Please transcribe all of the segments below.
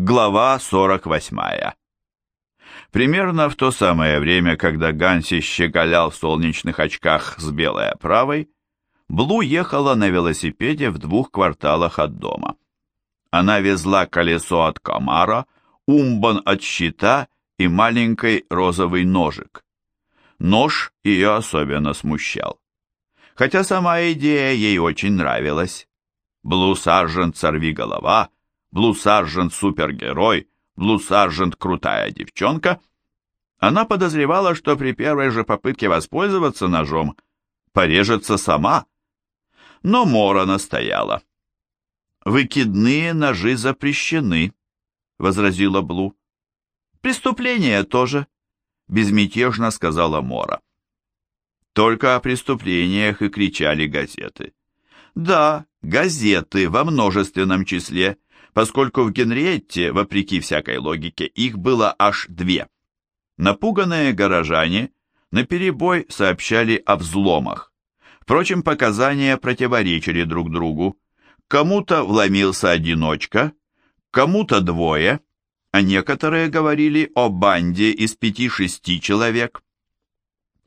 Глава 48. Примерно в то самое время, когда Ганси щеголял в солнечных очках с белой оправой, Блу ехала на велосипеде в двух кварталах от дома. Она везла колесо от комара, умбан от щита и маленький розовый ножик. Нож ее особенно смущал. Хотя сама идея ей очень нравилась. Блу Саржент сорвиголова, Блу Саржент супергерой, Блу Саржент крутая девчонка. Она подозревала, что при первой же попытке воспользоваться ножом порежется сама. Но Мора настояла. «Выкидные ножи запрещены», — возразила Блу. «Преступление тоже», — безмятежно сказала Мора. Только о преступлениях и кричали газеты. Да, газеты во множественном числе, поскольку в Генриетте, вопреки всякой логике, их было аж две. Напуганные горожане наперебой сообщали о взломах. Впрочем, показания противоречили друг другу. Кому-то вломился одиночка, кому-то двое, а некоторые говорили о банде из пяти-шести человек.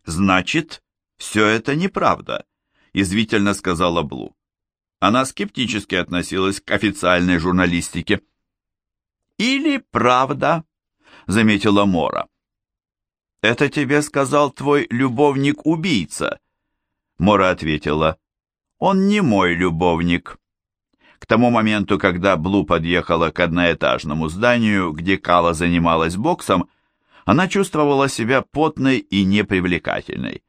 «Значит, все это неправда», — язвительно сказала Блу. Она скептически относилась к официальной журналистике. «Или правда», — заметила Мора. «Это тебе сказал твой любовник-убийца», — Мора ответила. «Он не мой любовник». К тому моменту, когда Блу подъехала к одноэтажному зданию, где Кала занималась боксом, она чувствовала себя потной и непривлекательной.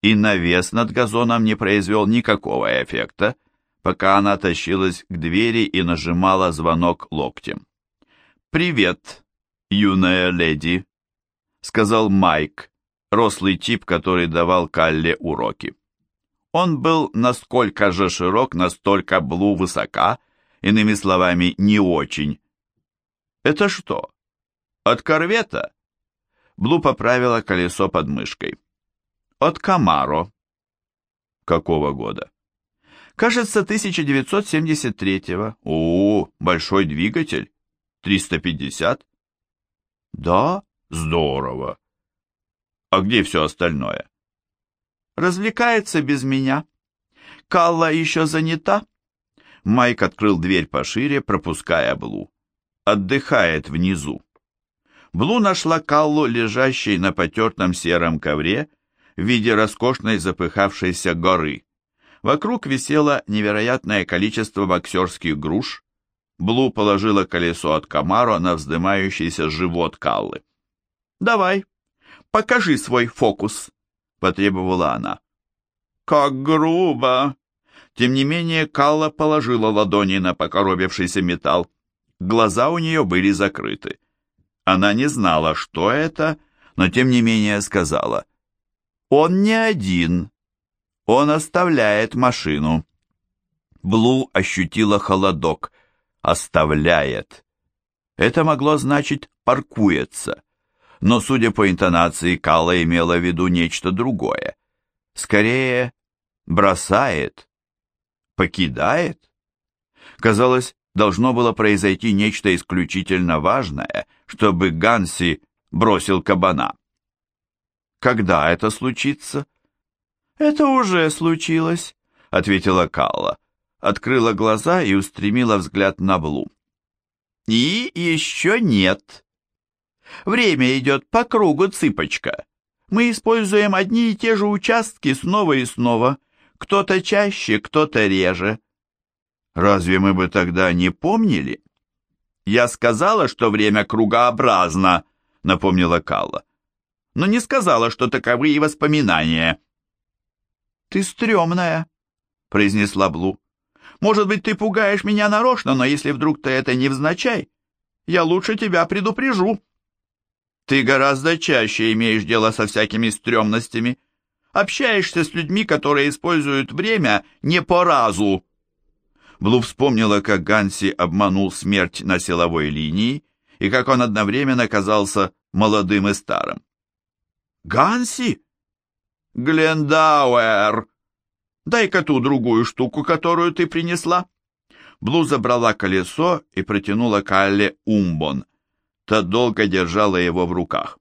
И навес над газоном не произвел никакого эффекта, пока она тащилась к двери и нажимала звонок локтем. «Привет, юная леди», — сказал Майк, рослый тип, который давал Калле уроки. Он был насколько же широк, настолько Блу высока, иными словами, не очень. «Это что, от корвета?» Блу поправила колесо под мышкой. «От Камаро». «Какого года?» Кажется, 1973-го. О, большой двигатель. 350. Да, здорово. А где все остальное? Развлекается без меня. Калла еще занята. Майк открыл дверь пошире, пропуская Блу. Отдыхает внизу. Блу нашла Каллу, лежащей на потертом сером ковре, в виде роскошной запыхавшейся горы. Вокруг висело невероятное количество боксерских груш. Блу положила колесо от Камаро на вздымающийся живот Каллы. «Давай, покажи свой фокус», — потребовала она. «Как грубо!» Тем не менее, Калла положила ладони на покоробившийся металл. Глаза у нее были закрыты. Она не знала, что это, но тем не менее сказала. «Он не один. Он оставляет машину. Блу ощутила холодок. Оставляет. Это могло значить «паркуется». Но, судя по интонации, Калла имела в виду нечто другое. Скорее, бросает, покидает. Казалось, должно было произойти нечто исключительно важное, чтобы Ганси бросил кабана. Когда это случится? «Это уже случилось», — ответила Калла, открыла глаза и устремила взгляд на Блу. «И еще нет. Время идет по кругу, цыпочка. Мы используем одни и те же участки снова и снова, кто-то чаще, кто-то реже. Разве мы бы тогда не помнили?» «Я сказала, что время кругообразно», — напомнила Калла. «но не сказала, что таковы и воспоминания». «Ты стрёмная», — произнесла Блу. «Может быть, ты пугаешь меня нарочно, но если вдруг ты это невзначай, я лучше тебя предупрежу». «Ты гораздо чаще имеешь дело со всякими стрёмностями. Общаешься с людьми, которые используют время не по разу». Блу вспомнила, как Ганси обманул смерть на силовой линии и как он одновременно казался молодым и старым. «Ганси?» «Глендауэр! Дай-ка ту другую штуку, которую ты принесла!» Блу забрала колесо и протянула Калле умбон. Та долго держала его в руках.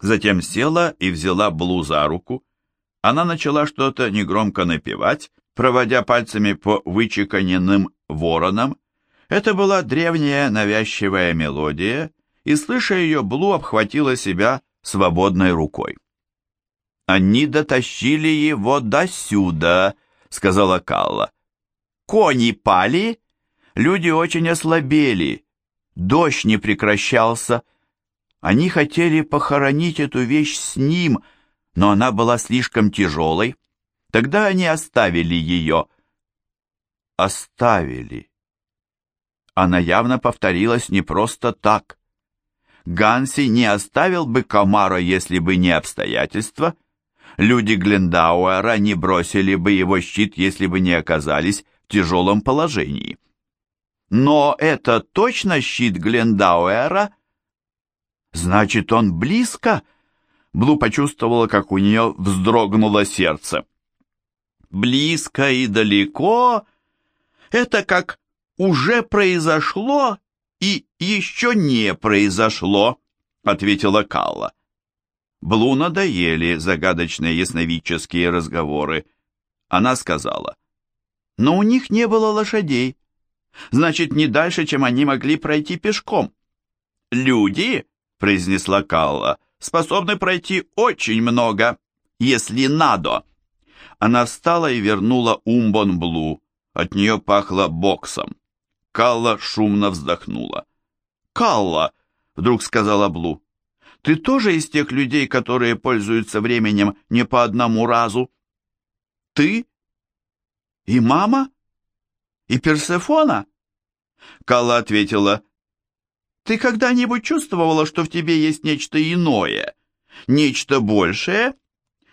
Затем села и взяла Блу за руку. Она начала что-то негромко напевать, проводя пальцами по вычеканенным воронам. Это была древняя навязчивая мелодия, и, слыша ее, Блу обхватила себя свободной рукой. «Они дотащили его до сюда», — сказала Калла. «Кони пали, люди очень ослабели, дождь не прекращался. Они хотели похоронить эту вещь с ним, но она была слишком тяжелой. Тогда они оставили ее. Оставили. Она явно повторилась не просто так. Ганси не оставил бы Камара, если бы не обстоятельства. Люди Глендауэра не бросили бы его щит, если бы не оказались в тяжелом положении. Но это точно щит Глендауэра? Значит, он близко? Блу почувствовала, как у нее вздрогнуло сердце близко и далеко, это как уже произошло и еще не произошло, ответила Калла. Блу надоели загадочные ясновидческие разговоры. Она сказала, но у них не было лошадей. Значит, не дальше, чем они могли пройти пешком. Люди, произнесла Калла, способны пройти очень много, если надо. Она встала и вернула Умбон Блу. От нее пахло боксом. Калла шумно вздохнула. «Калла!» — вдруг сказала Блу. «Ты тоже из тех людей, которые пользуются временем не по одному разу?» «Ты? И мама? И Персефона?» Калла ответила. «Ты когда-нибудь чувствовала, что в тебе есть нечто иное? Нечто большее?»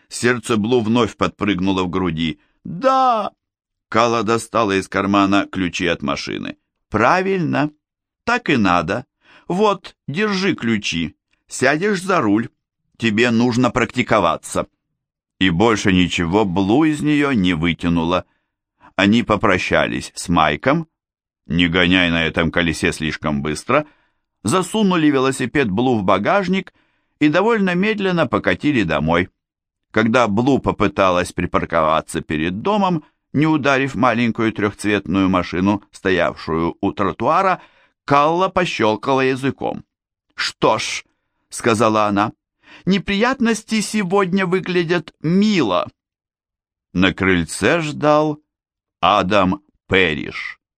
Сердце Блу вновь подпрыгнуло в груди. «Да!» Кала достала из кармана ключи от машины. «Правильно. Так и надо. Вот, держи ключи. Сядешь за руль. Тебе нужно практиковаться». И больше ничего Блу из нее не вытянуло. Они попрощались с Майком, не гоняй на этом колесе слишком быстро, засунули велосипед Блу в багажник и довольно медленно покатили домой. Когда Блу попыталась припарковаться перед домом, не ударив маленькую трехцветную машину, стоявшую у тротуара, Калла пощелкала языком. «Что ж», — сказала она, — «неприятности сегодня выглядят мило». На крыльце ждал Адам Перриш.